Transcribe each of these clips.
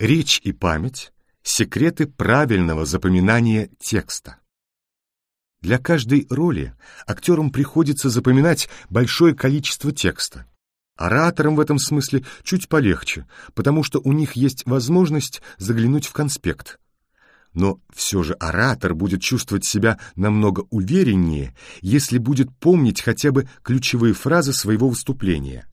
Речь и память — секреты правильного запоминания текста. Для каждой роли актерам приходится запоминать большое количество текста. Ораторам в этом смысле чуть полегче, потому что у них есть возможность заглянуть в конспект. Но все же оратор будет чувствовать себя намного увереннее, если будет помнить хотя бы ключевые фразы своего выступления.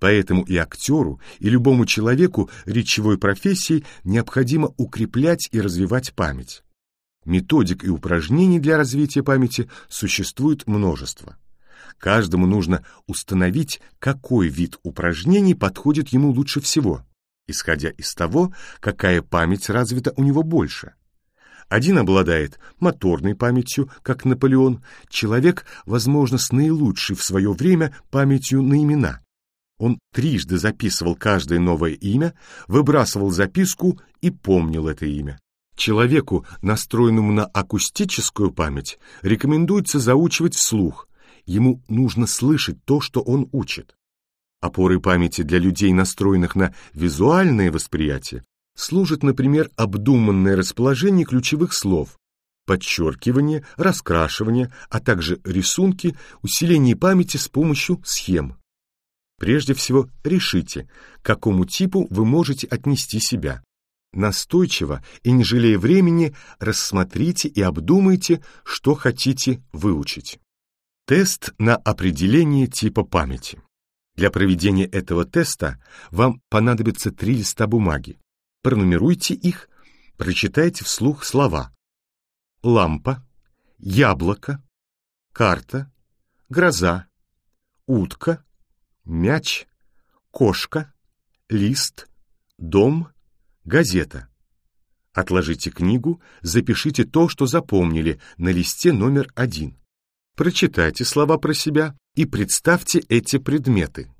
Поэтому и актеру, и любому человеку речевой профессии необходимо укреплять и развивать память. Методик и упражнений для развития памяти существует множество. Каждому нужно установить, какой вид упражнений подходит ему лучше всего, исходя из того, какая память развита у него больше. Один обладает моторной памятью, как Наполеон, человек, возможно, с наилучшей в свое время памятью на имена. Он трижды записывал каждое новое имя, выбрасывал записку и помнил это имя. Человеку, настроенному на акустическую память, рекомендуется заучивать вслух. Ему нужно слышать то, что он учит. Опорой памяти для людей, настроенных на визуальное восприятие, служит, например, обдуманное расположение ключевых слов, подчеркивание, раскрашивание, а также рисунки, усиление памяти с помощью схем. Прежде всего, решите, к какому типу вы можете отнести себя. Настойчиво и не жалея времени рассмотрите и обдумайте, что хотите выучить. Тест на определение типа памяти. Для проведения этого теста вам понадобится три листа бумаги. Пронумеруйте их, прочитайте вслух слова. Лампа, яблоко, карта, гроза, утка, мяч, кошка, лист, дом, Газета. Отложите книгу, запишите то, что запомнили, на листе номер один. Прочитайте слова про себя и представьте эти предметы.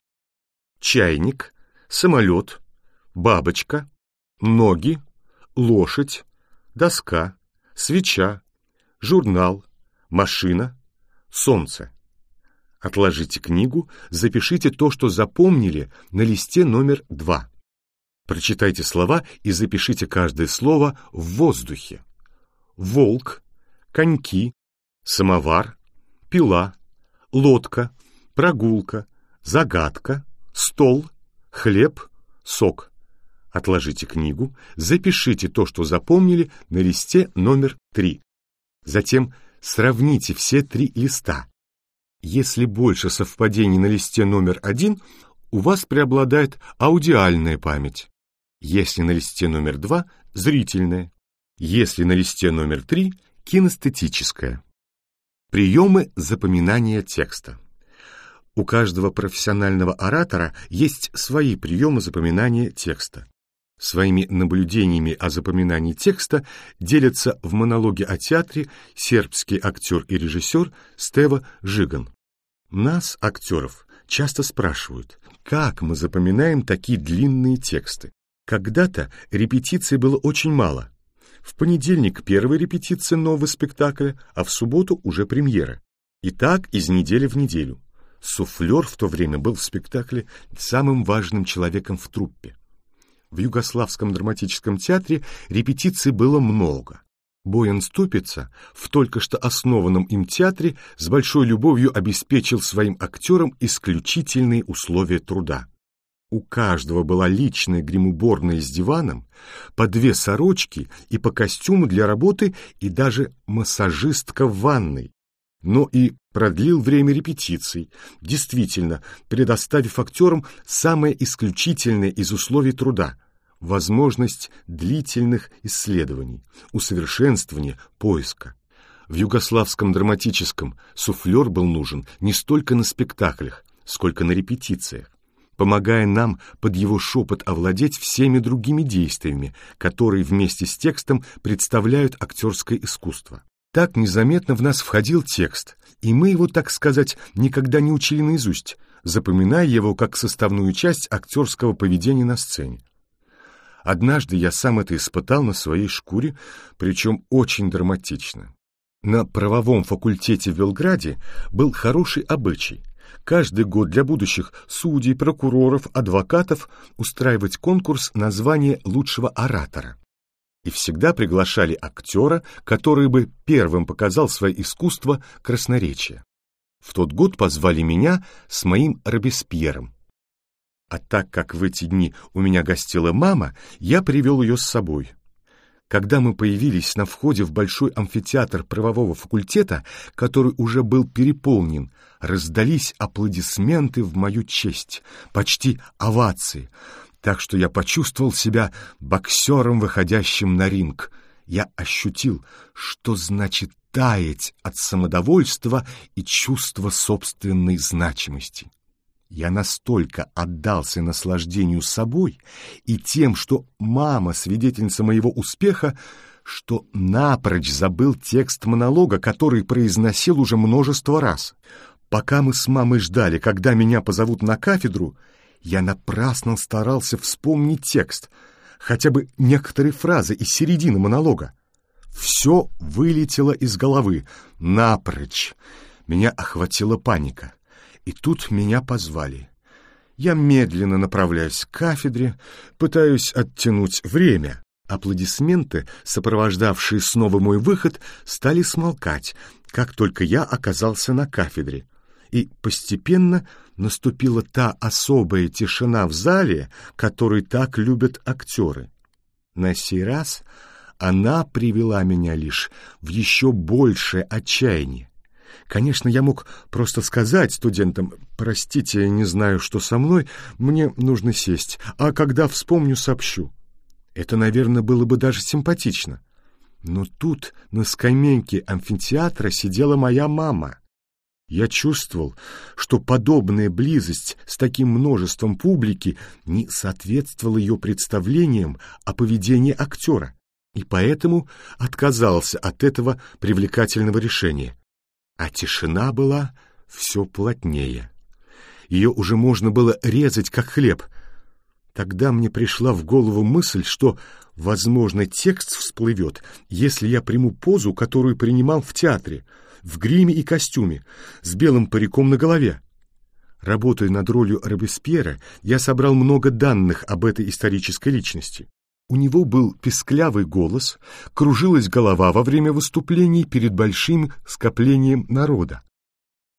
Чайник, самолет, бабочка, ноги, лошадь, доска, свеча, журнал, машина, солнце. Отложите книгу, запишите то, что запомнили, на листе номер два. Прочитайте слова и запишите каждое слово в воздухе. Волк, коньки, самовар, пила, лодка, прогулка, загадка, стол, хлеб, сок. Отложите книгу, запишите то, что запомнили, на листе номер три. Затем сравните все три листа. Если больше совпадений на листе номер один, у вас преобладает аудиальная память. Если на листе номер два – зрительное. Если на листе номер три – кинестетическое. Приемы запоминания текста. У каждого профессионального оратора есть свои приемы запоминания текста. Своими наблюдениями о запоминании текста делятся в монологе о театре сербский актер и режиссер Стева Жиган. Нас, актеров, часто спрашивают, как мы запоминаем такие длинные тексты. Когда-то репетиций было очень мало. В понедельник первая репетиция нового спектакля, а в субботу уже премьера. И так из недели в неделю. Суфлер в то время был в спектакле самым важным человеком в труппе. В Югославском драматическом театре репетиций было много. Боян Ступица в только что основанном им театре с большой любовью обеспечил своим актерам исключительные условия труда. У каждого была личная гримуборная с диваном, по две сорочки и по костюму для работы и даже массажистка в ванной. Но и продлил время репетиций, действительно, предоставив актерам самое исключительное из условий труда — возможность длительных исследований, усовершенствования, поиска. В югославском драматическом суфлер был нужен не столько на спектаклях, сколько на репетициях помогая нам под его шепот овладеть всеми другими действиями, которые вместе с текстом представляют актерское искусство. Так незаметно в нас входил текст, и мы его, так сказать, никогда не учили наизусть, запоминая его как составную часть актерского поведения на сцене. Однажды я сам это испытал на своей шкуре, причем очень драматично. На правовом факультете в Белграде был хороший обычай каждый год для будущих судей, прокуроров, адвокатов устраивать конкурс на звание лучшего оратора. И всегда приглашали актера, который бы первым показал свое искусство красноречия. В тот год позвали меня с моим Робеспьером. А так как в эти дни у меня гостила мама, я привел ее с собой. Когда мы появились на входе в большой амфитеатр правового факультета, который уже был переполнен, раздались аплодисменты в мою честь, почти овации, так что я почувствовал себя боксером, выходящим на ринг. Я ощутил, что значит таять от самодовольства и чувства собственной значимости. Я настолько отдался наслаждению собой и тем, что мама свидетельница моего успеха, что напрочь забыл текст монолога, который произносил уже множество раз. Пока мы с мамой ждали, когда меня позовут на кафедру, я напрасно старался вспомнить текст, хотя бы некоторые фразы из середины монолога. Все вылетело из головы, напрочь. Меня охватила паника. И тут меня позвали. Я медленно направляюсь к кафедре, пытаюсь оттянуть время. Аплодисменты, сопровождавшие снова мой выход, стали смолкать, как только я оказался на кафедре. И постепенно наступила та особая тишина в зале, которую так любят актеры. На сей раз она привела меня лишь в еще большее отчаяние. Конечно, я мог просто сказать студентам, «Простите, я не знаю, что со мной, мне нужно сесть, а когда вспомню, сообщу». Это, наверное, было бы даже симпатично. Но тут на скамейке амфитеатра сидела моя мама. Я чувствовал, что подобная близость с таким множеством публики не соответствовала ее представлениям о поведении актера, и поэтому отказался от этого привлекательного решения а тишина была все плотнее. Ее уже можно было резать, как хлеб. Тогда мне пришла в голову мысль, что, возможно, текст всплывет, если я приму позу, которую принимал в театре, в гриме и костюме, с белым париком на голове. Работая над ролью Робеспьера, я собрал много данных об этой исторической личности. У него был песклявый голос, кружилась голова во время выступлений перед большим скоплением народа.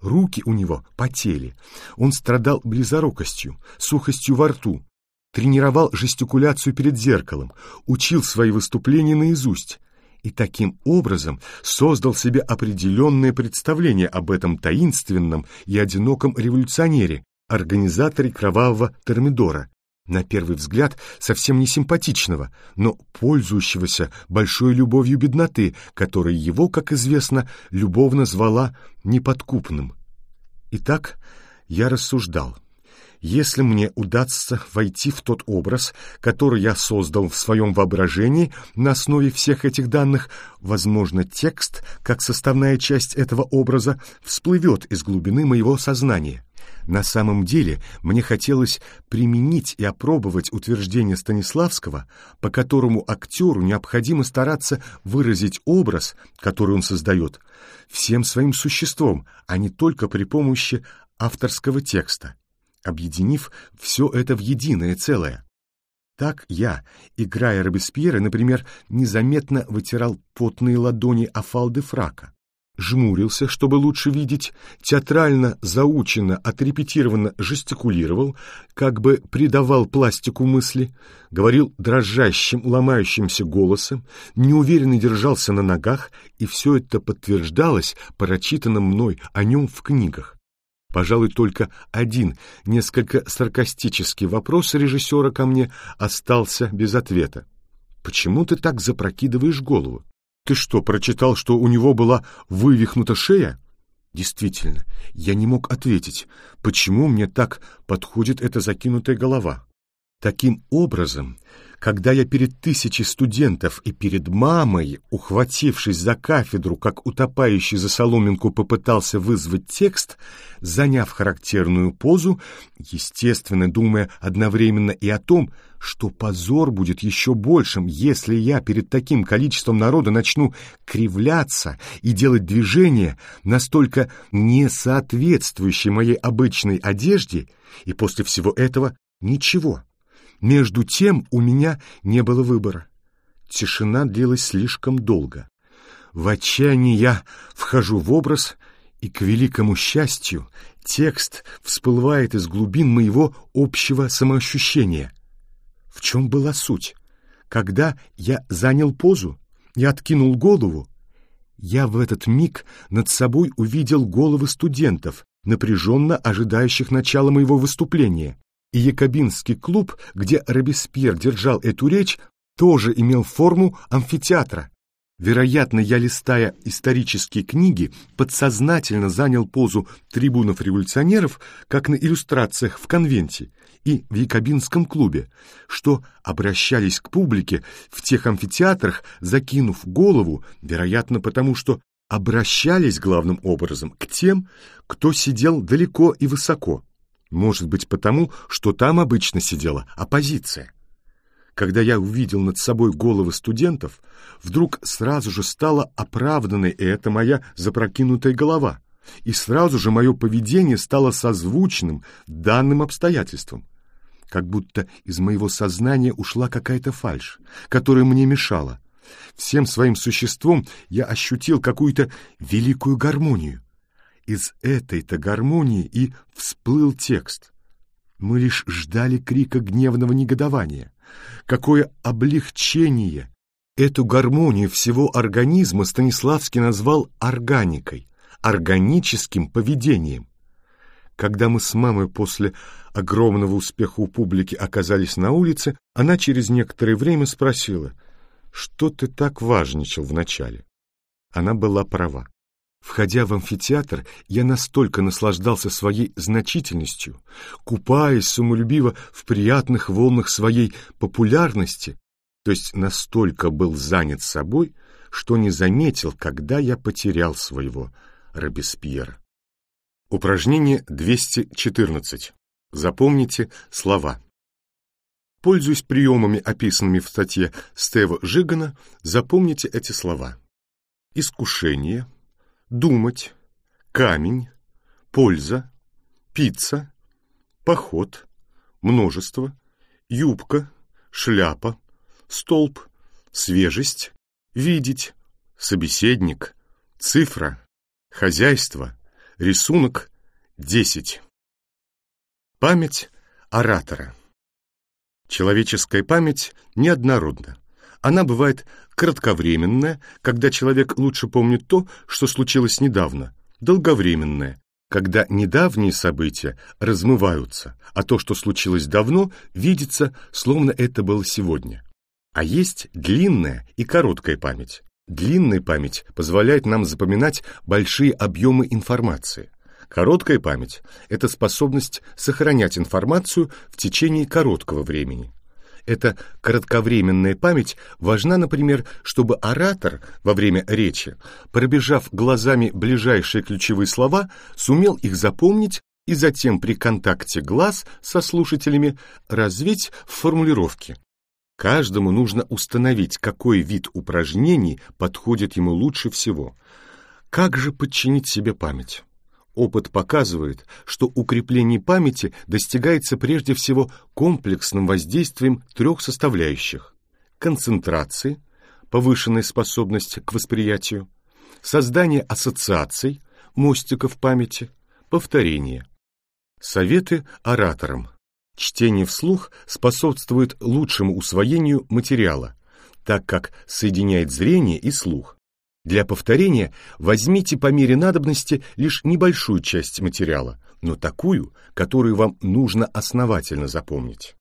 Руки у него потели, он страдал близорукостью, сухостью во рту, тренировал жестикуляцию перед зеркалом, учил свои выступления наизусть и таким образом создал себе определенное представление об этом таинственном и одиноком революционере, организаторе кровавого термидора, на первый взгляд совсем не симпатичного, но пользующегося большой любовью бедноты, которая его, как известно, любовно звала неподкупным. Итак, я рассуждал. Если мне удастся войти в тот образ, который я создал в своем воображении на основе всех этих данных, возможно, текст, как составная часть этого образа, всплывет из глубины моего сознания. На самом деле мне хотелось применить и опробовать утверждение Станиславского, по которому актеру необходимо стараться выразить образ, который он создает, всем своим существом, а не только при помощи авторского текста, объединив все это в единое целое. Так я, играя Робеспьера, например, незаметно вытирал потные ладони о фалды фрака жмурился, чтобы лучше видеть, театрально, заученно, отрепетированно жестикулировал, как бы придавал пластику мысли, говорил дрожащим, ломающимся голосом, неуверенно держался на ногах, и все это подтверждалось прочитанным мной о нем в книгах. Пожалуй, только один, несколько саркастический вопрос режиссера ко мне остался без ответа. «Почему ты так запрокидываешь голову?» Ты что, прочитал, что у него была вывихнута шея? Действительно, я не мог ответить, почему мне так подходит эта закинутая голова. Таким образом, когда я перед тысячей студентов и перед мамой, ухватившись за кафедру, как утопающий за соломинку, попытался вызвать текст, заняв характерную позу, естественно, думая одновременно и о том, что позор будет еще большим, если я перед таким количеством народа начну кривляться и делать движения, настолько не соответствующие моей обычной одежде, и после всего этого ничего. Между тем у меня не было выбора. Тишина длилась слишком долго. В отчаянии я вхожу в образ, и, к великому счастью, текст всплывает из глубин моего общего самоощущения. В чем была суть? Когда я занял позу и откинул голову, я в этот миг над собой увидел головы студентов, напряженно ожидающих начала моего выступления и Якобинский клуб, где Робеспьер держал эту речь, тоже имел форму амфитеатра. Вероятно, я, листая исторические книги, подсознательно занял позу трибунов-революционеров, как на иллюстрациях в конвенте и в Якобинском клубе, что обращались к публике в тех амфитеатрах, закинув голову, вероятно, потому что обращались главным образом к тем, кто сидел далеко и высоко. Может быть, потому, что там обычно сидела оппозиция. Когда я увидел над собой головы студентов, вдруг сразу же стала оправданной эта моя запрокинутая голова, и сразу же мое поведение стало созвучным данным обстоятельствам. Как будто из моего сознания ушла какая-то фальшь, которая мне мешала. Всем своим существом я ощутил какую-то великую гармонию. Из этой-то гармонии и всплыл текст. Мы лишь ждали крика гневного негодования. Какое облегчение! Эту гармонию всего организма Станиславский назвал органикой, органическим поведением. Когда мы с мамой после огромного успеха у публики оказались на улице, она через некоторое время спросила, что ты так важничал вначале. Она была права. Входя в амфитеатр, я настолько наслаждался своей значительностью, купаясь самолюбиво в приятных волнах своей популярности, то есть настолько был занят собой, что не заметил, когда я потерял своего Робеспьера. Упражнение 214. Запомните слова. Пользуясь приемами, описанными в статье Стева Жигана, запомните эти слова. Искушение – думать, камень, польза, пицца, поход, множество, юбка, шляпа, столб, свежесть, видеть, собеседник, цифра, хозяйство, рисунок, десять. Память оратора. Человеческая память неоднородна. Она бывает кратковременная, когда человек лучше помнит то, что случилось недавно, долговременная, когда недавние события размываются, а то, что случилось давно, видится, словно это было сегодня. А есть длинная и короткая память. Длинная память позволяет нам запоминать большие объемы информации. Короткая память – это способность сохранять информацию в течение короткого времени. Эта кратковременная память важна, например, чтобы оратор во время речи, пробежав глазами ближайшие ключевые слова, сумел их запомнить и затем при контакте глаз со слушателями развить в формулировке. Каждому нужно установить, какой вид упражнений подходит ему лучше всего. Как же подчинить себе память? Опыт показывает, что укрепление памяти достигается прежде всего комплексным воздействием трех составляющих – концентрации, повышенной способность к восприятию, создание ассоциаций, мостиков памяти, повторение. Советы ораторам. Чтение вслух способствует лучшему усвоению материала, так как соединяет зрение и слух. Для повторения возьмите по мере надобности лишь небольшую часть материала, но такую, которую вам нужно основательно запомнить.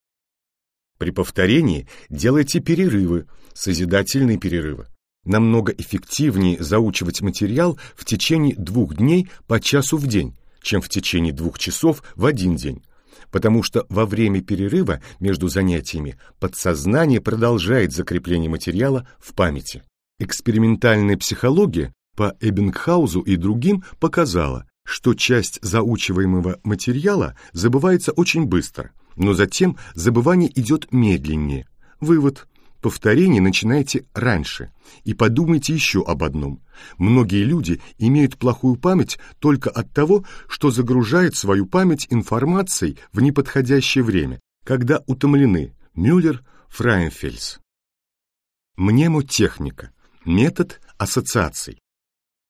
При повторении делайте перерывы, созидательные перерывы. Намного эффективнее заучивать материал в течение двух дней по часу в день, чем в течение двух часов в один день. потому что во время перерыва между занятиями подсознание продолжает закрепление материала в памяти. Экспериментальная психология по Эббингхаузу и другим показала, что часть заучиваемого материала забывается очень быстро, но затем забывание идет медленнее. Вывод. Повторение начинайте раньше. И подумайте еще об одном. Многие люди имеют плохую память только от того, что загружают свою память информацией в неподходящее время, когда утомлены. Мюллер, Фрайенфельс. Мнемотехника. Метод ассоциаций.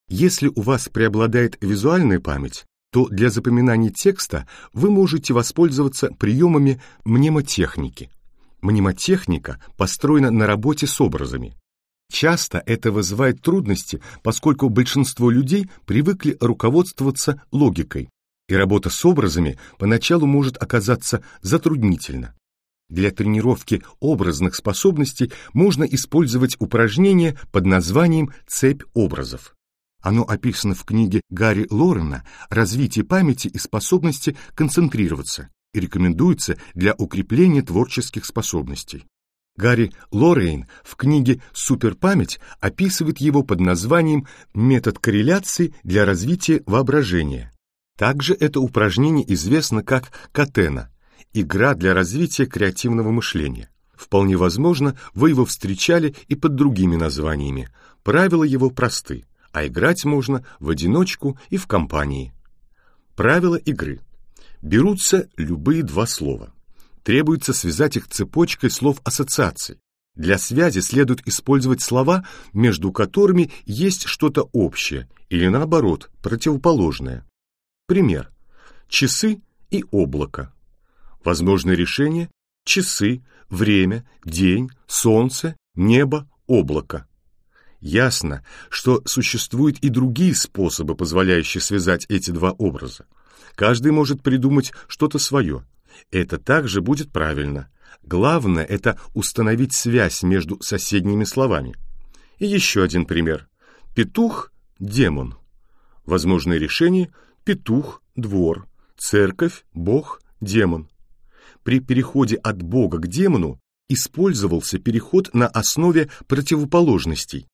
Если у вас преобладает визуальная память, то для запоминания текста вы можете воспользоваться приемами мнемотехники. Мнемотехника построена на работе с образами. Часто это вызывает трудности, поскольку большинство людей привыкли руководствоваться логикой, и работа с образами поначалу может оказаться затруднительна. Для тренировки образных способностей можно использовать упражнение под названием «Цепь образов». Оно описано в книге Гарри Лорена «Развитие памяти и способности концентрироваться» и рекомендуется для укрепления творческих способностей. Гарри Лорейн в книге «Суперпамять» описывает его под названием «Метод корреляции для развития воображения». Также это упражнение известно как «Катена» — игра для развития креативного мышления. Вполне возможно, вы его встречали и под другими названиями. Правила его просты, а играть можно в одиночку и в компании. Правила игры. Берутся любые два слова. Требуется связать их цепочкой слов ассоциаций. Для связи следует использовать слова, между которыми есть что-то общее или, наоборот, противоположное. Пример. Часы и облако. Возможное решение – часы, время, день, солнце, небо, облако. Ясно, что существуют и другие способы, позволяющие связать эти два образа. Каждый может придумать что-то свое. Это также будет правильно. Главное – это установить связь между соседними словами. И еще один пример. Петух – демон. Возможное решение – петух – двор, церковь – бог, демон. При переходе от бога к демону использовался переход на основе противоположностей.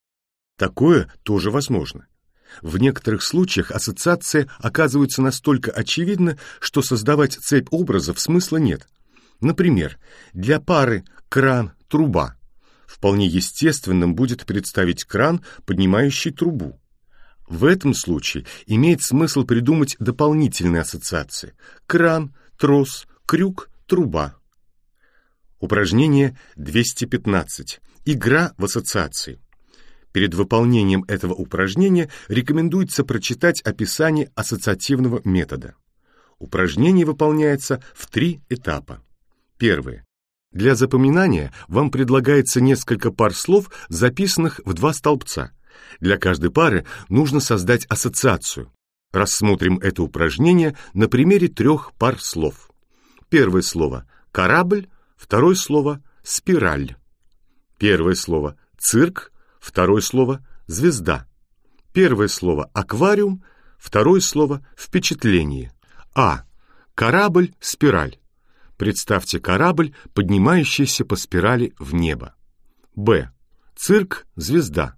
Такое тоже возможно. В некоторых случаях ассоциация оказывается настолько очевидна, что создавать цепь образов смысла нет. Например, для пары кран-труба вполне естественным будет представить кран, поднимающий трубу. В этом случае имеет смысл придумать дополнительные ассоциации. Кран, трос, крюк, труба. Упражнение 215. Игра в ассоциации. Перед выполнением этого упражнения рекомендуется прочитать описание ассоциативного метода. Упражнение выполняется в три этапа. Первое. Для запоминания вам предлагается несколько пар слов, записанных в два столбца. Для каждой пары нужно создать ассоциацию. Рассмотрим это упражнение на примере трех пар слов. Первое слово «корабль», второе слово «спираль». Первое слово «цирк», Второе слово «звезда». Первое слово «аквариум», второе слово «впечатление». А. Корабль, спираль. Представьте корабль, поднимающийся по спирали в небо. Б. Цирк, звезда.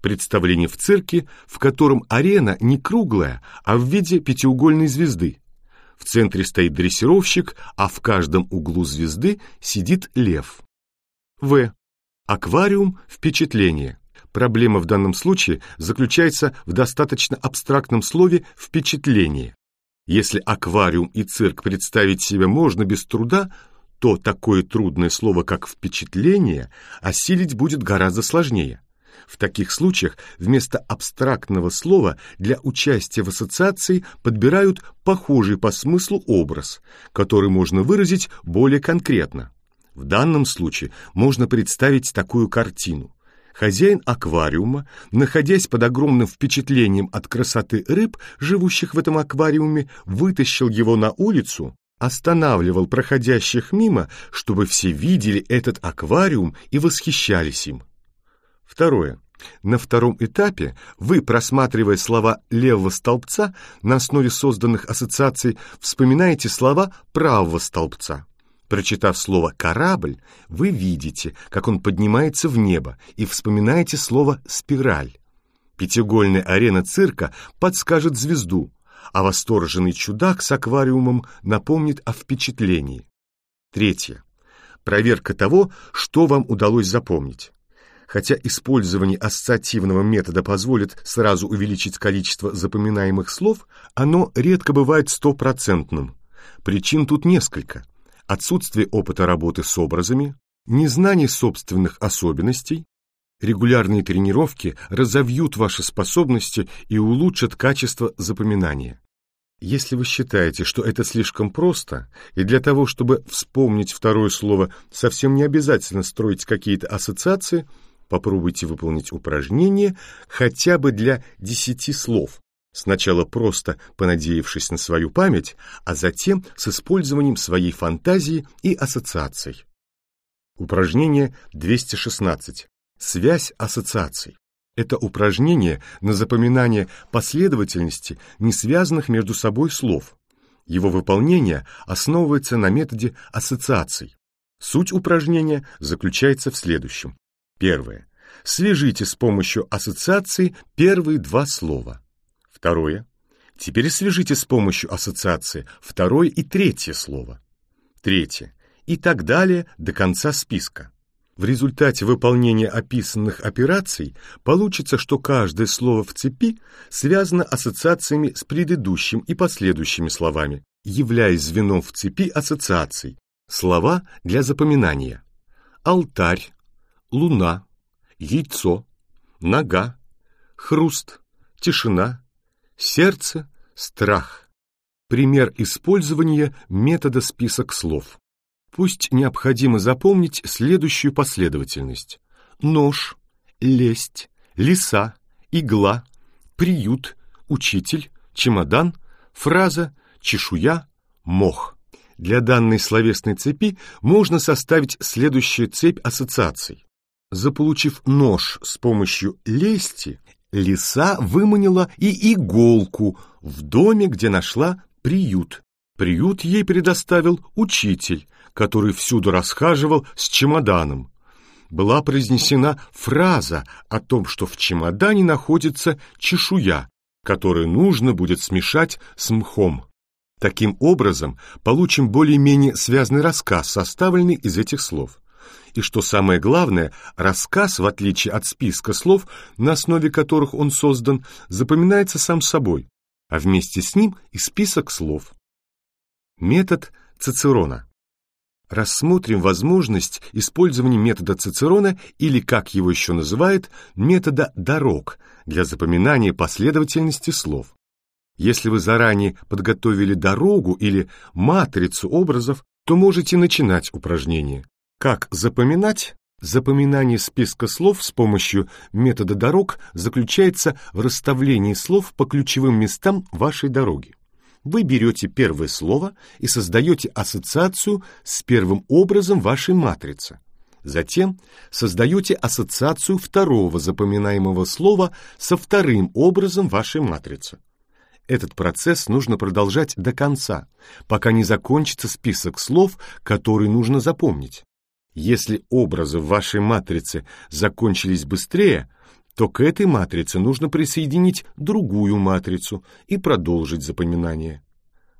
Представление в цирке, в котором арена не круглая, а в виде пятиугольной звезды. В центре стоит дрессировщик, а в каждом углу звезды сидит лев. В. Аквариум – впечатление. Проблема в данном случае заключается в достаточно абстрактном слове «впечатление». Если аквариум и цирк представить себе можно без труда, то такое трудное слово, как «впечатление», осилить будет гораздо сложнее. В таких случаях вместо абстрактного слова для участия в ассоциации подбирают похожий по смыслу образ, который можно выразить более конкретно. В данном случае можно представить такую картину. Хозяин аквариума, находясь под огромным впечатлением от красоты рыб, живущих в этом аквариуме, вытащил его на улицу, останавливал проходящих мимо, чтобы все видели этот аквариум и восхищались им. Второе. На втором этапе вы, просматривая слова левого столбца на основе созданных ассоциаций, вспоминаете слова правого столбца. Прочитав слово «корабль», вы видите, как он поднимается в небо, и вспоминаете слово «спираль». Пятиугольная арена цирка подскажет звезду, а восторженный чудак с аквариумом напомнит о впечатлении. Третье. Проверка того, что вам удалось запомнить. Хотя использование ассоциативного метода позволит сразу увеличить количество запоминаемых слов, оно редко бывает стопроцентным. Причин тут несколько. Отсутствие опыта работы с образами, незнание собственных особенностей, регулярные тренировки разовьют ваши способности и улучшат качество запоминания. Если вы считаете, что это слишком просто, и для того, чтобы вспомнить второе слово, совсем не обязательно строить какие-то ассоциации – Попробуйте выполнить упражнение хотя бы для десяти слов. Сначала просто понадеявшись на свою память, а затем с использованием своей фантазии и ассоциаций. Упражнение 216. Связь ассоциаций. Это упражнение на запоминание последовательности не связанных между собой слов. Его выполнение основывается на методе ассоциаций. Суть упражнения заключается в следующем. Первое. Свяжите с помощью ассоциации первые два слова. Второе. Теперь свяжите с помощью ассоциации второе и третье слово. Третье. И так далее до конца списка. В результате выполнения описанных операций получится, что каждое слово в цепи связано ассоциациями с предыдущим и последующими словами, являясь звеном в цепи ассоциаций. Слова для запоминания. Алтарь, луна, яйцо, нога, хруст, тишина, сердце, страх. Пример использования метода список слов. Пусть необходимо запомнить следующую последовательность. Нож, лесть, лиса, игла, приют, учитель, чемодан, фраза, чешуя, мох. Для данной словесной цепи можно составить следующую цепь ассоциаций. Заполучив нож с помощью лести, лиса выманила и иголку в доме, где нашла приют. Приют ей предоставил учитель, который всюду расхаживал с чемоданом. Была произнесена фраза о том, что в чемодане находится чешуя, которую нужно будет смешать с мхом. Таким образом, получим более-менее связанный рассказ, составленный из этих слов. И что самое главное, рассказ, в отличие от списка слов, на основе которых он создан, запоминается сам собой, а вместе с ним и список слов. Метод Цицерона. Рассмотрим возможность использования метода Цицерона или, как его еще называют, метода дорог для запоминания последовательности слов. Если вы заранее подготовили дорогу или матрицу образов, то можете начинать упражнение. Как запоминать? Запоминание списка слов с помощью метода дорог заключается в расставлении слов по ключевым местам вашей дороги. Вы берете первое слово и создаете ассоциацию с первым образом вашей матрицы. Затем создаете ассоциацию второго запоминаемого слова со вторым образом вашей матрицы. Этот процесс нужно продолжать до конца, пока не закончится список слов, которые нужно запомнить. Если образы в вашей матрице закончились быстрее, то к этой матрице нужно присоединить другую матрицу и продолжить запоминание.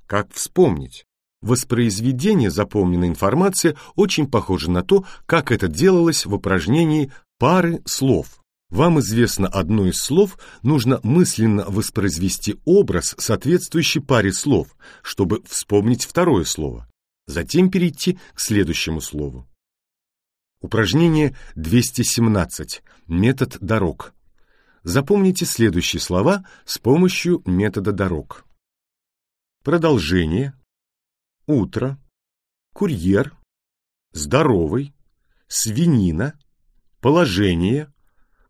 Как вспомнить? Воспроизведение запомненной информации очень похоже на то, как это делалось в упражнении пары слов. Вам известно одно из слов, нужно мысленно воспроизвести образ, соответствующий паре слов, чтобы вспомнить второе слово. Затем перейти к следующему слову. Упражнение 217. Метод дорог. Запомните следующие слова с помощью метода дорог. Продолжение. Утро. Курьер. Здоровый. Свинина. Положение.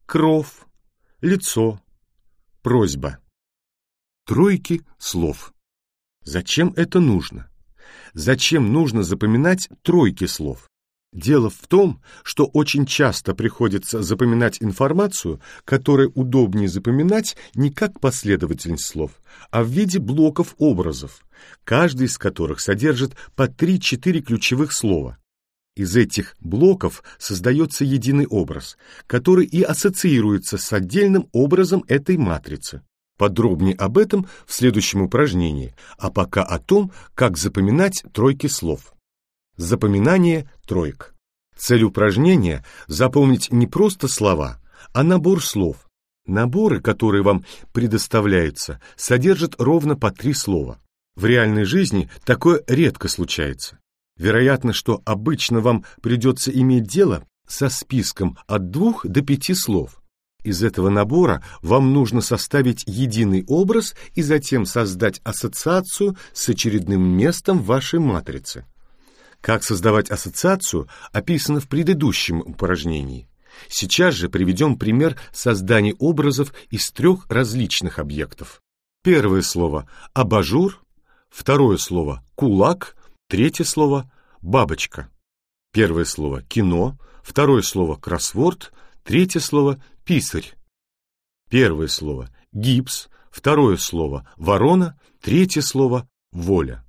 Кров. Лицо. Просьба. Тройки слов. Зачем это нужно? Зачем нужно запоминать тройки слов? Дело в том, что очень часто приходится запоминать информацию, которую удобнее запоминать не как последовательность слов, а в виде блоков образов, каждый из которых содержит по 3-4 ключевых слова. Из этих блоков создается единый образ, который и ассоциируется с отдельным образом этой матрицы. Подробнее об этом в следующем упражнении, а пока о том, как запоминать тройки слов. Запоминание троек. Цель упражнения – запомнить не просто слова, а набор слов. Наборы, которые вам предоставляются, содержат ровно по три слова. В реальной жизни такое редко случается. Вероятно, что обычно вам придется иметь дело со списком от двух до пяти слов. Из этого набора вам нужно составить единый образ и затем создать ассоциацию с очередным местом вашей матрице. Как создавать ассоциацию, описано в предыдущем упражнении. Сейчас же приведем пример создания образов из трех различных объектов. Первое слово «абажур», второе слово «кулак», третье слово «бабочка». Первое слово «кино», второе слово «кроссворд», третье слово «писарь». Первое слово «гипс», второе слово «ворона», третье слово «воля».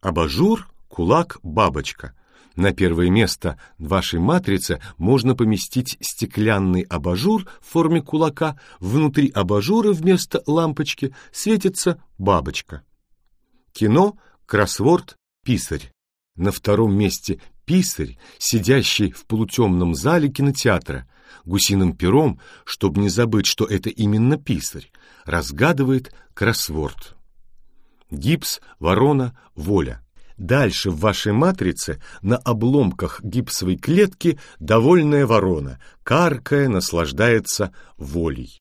Абажур Кулак – бабочка. На первое место в вашей матрице можно поместить стеклянный абажур в форме кулака, внутри абажура вместо лампочки светится бабочка. Кино, кроссворд, писарь. На втором месте писарь, сидящий в полутемном зале кинотеатра, гусиным пером, чтобы не забыть, что это именно писарь, разгадывает кроссворд. Гипс, ворона, воля. Дальше в вашей матрице на обломках гипсовой клетки довольная ворона, каркая, наслаждается волей.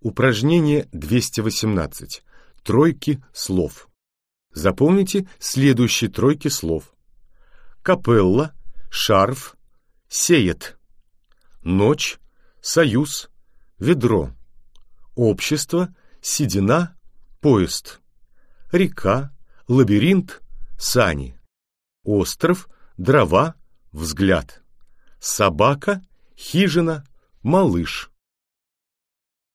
Упражнение 218. Тройки слов. Запомните следующие тройки слов. Капелла, шарф, сеет. Ночь, союз, ведро. Общество, седина, поезд. Река, лабиринт, сани. Остров, дрова, взгляд. Собака, хижина, малыш.